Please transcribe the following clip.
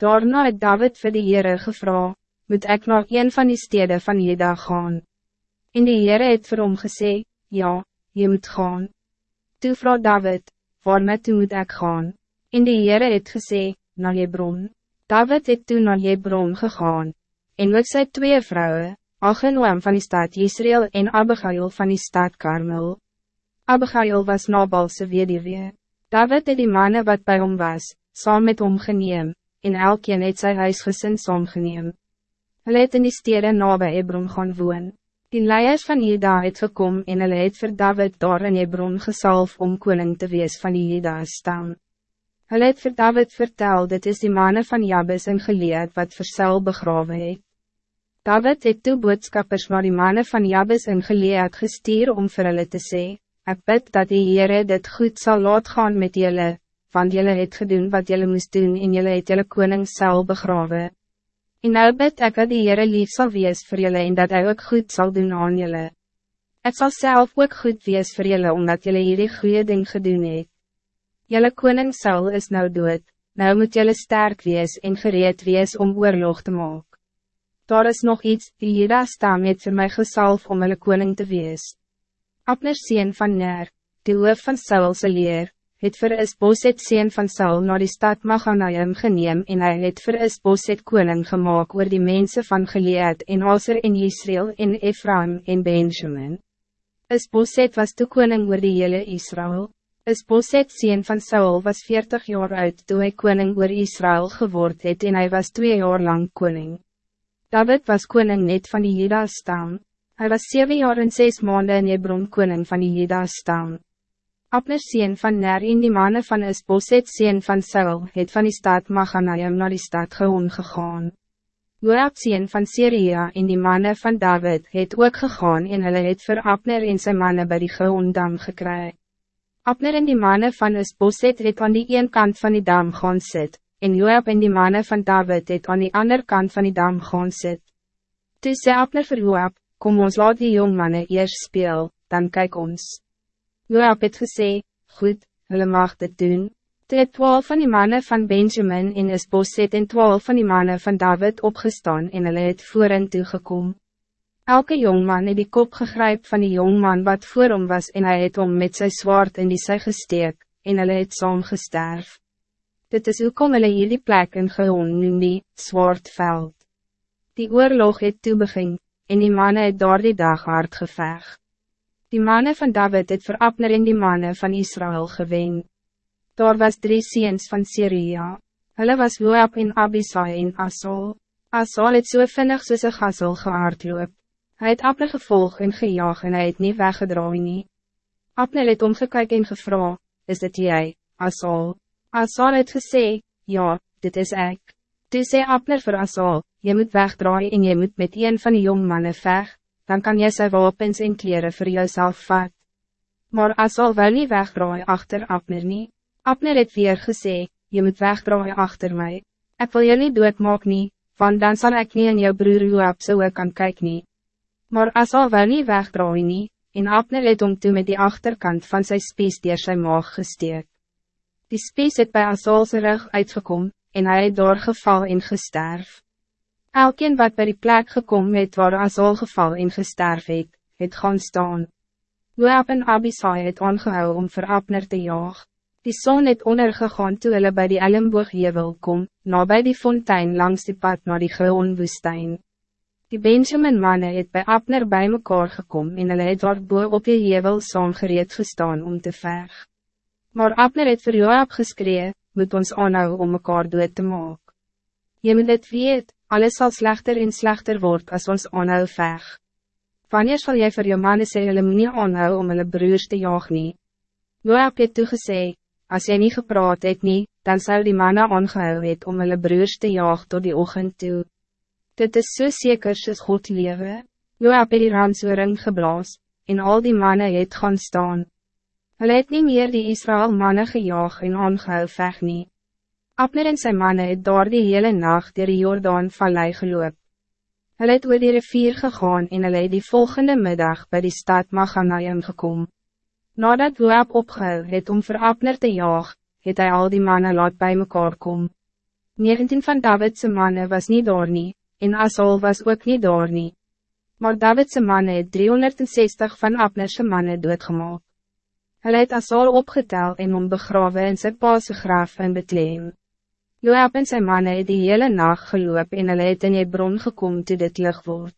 Daarna het David vir die Heere gevra, moet ik naar een van die steden van Jeda gaan? En die Heere het vir hom gesê, ja, je moet gaan. Toe vraag David, waar met toe moet ik gaan? En die Heere het gesê, naar Hebron. David het toen naar Hebron gegaan, en met sy twee vrouwen, Achenoam van die stad Israël en Abigail van die stad Karmel. Abigail was Nabalse weduwee. David het die mannen wat bij hom was, saam met hom geneem, en elkeen het sy huisgesin saam geneem. Hulle het in die stede nabij Hebron gaan woon. Die leiers van Jeda het gekom en hulle het vir David daar in Hebron gesalf om koning te wees van die Jeda staan. Hulle het vir David vertel, dit is die mannen van Jabes en Geleed wat vir Saul begrawe het. David het toe boodskappers maar die mannen van Jabes en Geleed gestuur om vir hulle te sê, ek bid dat die Heere dit goed zal laat gaan met jullie, want jullie het gedoen wat jullie moest doen en jullie het jullie koning Saul begrawe. En nou bid ek dat die Heere lief sal wees vir jullie en dat hy ook goed zal doen aan jullie. Het zal zelf ook goed wees vir jullie omdat jullie hierdie goede ding gedoen het. Jullie koning Saul is nou dood, nou moet jullie sterk wees en gereed wees om oorlog te maken daar is nog iets, die Jeda staan het vir my gesalf om hulle koning te wees. Abner sien van Ner, die hoof van Saulse leer, het vir Isboset sien van Saul naar die stad Maganaim geneem en hy het vir Isboset koning gemaakt oor die mensen van Gilead en Aser en Israël en Ephraim en Benjamin. Isboset was de koning oor die hele Israël. Isboset sien van Saul was 40 jaar oud toen hij koning oor Israël geword het en hij was twee jaar lang koning. David was koning net van die Jeda staan. Hij was zeven jaar en zes maanden in Hebron koning van die Jeda staan. Abner sien van Ner in die mannen van Isboset sien van Saul het van die stad Maganaim naar die stad Geon gegaan. Joab sien van Syria in die mannen van David het ook gegaan en hulle het vir Abner en zijn mannen bij die Geon dam gekry. Abner en die mannen van Isboset het aan die een kant van die dam gaan sit, en Joab en die mannen van David het aan die andere kant van die dam gaan sit. Toe sê Abner vir Joab, kom ons laat die jong mannen eerst speel, dan kijk ons. Joab het gesê, goed, hulle mag dit doen. Toe het twaalf van die mannen van Benjamin en Isboset en twaalf van die mannen van David opgestaan en hulle het voor hen toegekom. Elke jongman het die kop gegryp van die jongman wat voor hom was en hij het om met zijn zwaard in die sy gesteek, en hulle het saam gesterf. Dit is hoekom hulle hierdie plek in Geon noem die Zwartveld. Die oorlog het toe begin, en die mannen het door die dag hard geveg. Die mannen van David het vir Abner en die mannen van Israël gewen. Daar was drie ziens van Syria. Hulle was Joab en Abisai en Asol. Asol het so vinnig soos een gassel gehaardloop. Hy het Abner gevolg en gejaag en hy het nie weggedraai nie. Abner het omgekyk en gevra, is dit jy, Asol? Asal het gesê, ja, dit is ik. Toe sê Abner vir Asal, je moet wegdraai en je moet met een van die jong mannen veg, dan kan jy sy wapens en kleren voor jouself vat. Maar Asal wil niet wegdraai achter Abner nie. Abner het weer gesê, je moet wegdraai achter mij. Ik wil jullie doet maak nie, want dan zal ik niet in jou broer Joab so kan kyk nie. Maar Asal wil niet wegdraai nie, en Abner het om toe met die achterkant van zijn spies dier sy maag gesteek. Die spies het bij Asalse rug uitgekom, en hij het doorgeval en gesterf. Elkeen wat bij die plek gekom het waar Asal geval en gesterf het, het gaan staan. Joab en Abisai het aangehou om vir Abner te jaag. Die zon het ondergegaan toe hulle by die Ellenbooghevel kom, na by die fontein langs die pad naar die Geon-woestijn. Die Benjamin manne het bij Abner bij mekaar gekom en hulle het daar boe op die hevel saam gereed gestaan om te verg. Maar Abner het vir Joab geskree, moet ons aanhou om mekaar dood te maak. Je moet het weet, alles zal slechter en slechter worden als ons aanhou veg. Wanneer zal jy vir jou manne sê, hulle moet nie aanhou om hulle broers te jaag nie? Joab het toegesê, as jy nie gepraat het nie, dan zou die manne aangehou het om hulle broers te jaag tot die ochtend toe. Dit is so zeker soos God lewe. Joab het die ransoring geblaas, en al die manne het gaan staan. Hulle het nie meer die Israël mannen gejaag en aangehou veg nie. Abner en sy mannen het daar die hele nacht dier die Jordaan vallei geloop. Hulle het oor die rivier gegaan en hulle het die volgende middag bij die stad Maganaim gekom. Nadat Joab opgehou het om voor Abner te jaag, het hij al die mannen laat bij mekaar kom. 19 van Davidse mannen was niet daar nie, en Asol was ook niet daar nie. Maar Davidse mannen het 360 van Abnerse mannen doodgemaak. Hij het Asol opgeteld en om begraven in sy paase graaf in Bethlehem. Joab en sy mannen het die hele nacht geloop en hulle het in die bron gekom toe dit lig word.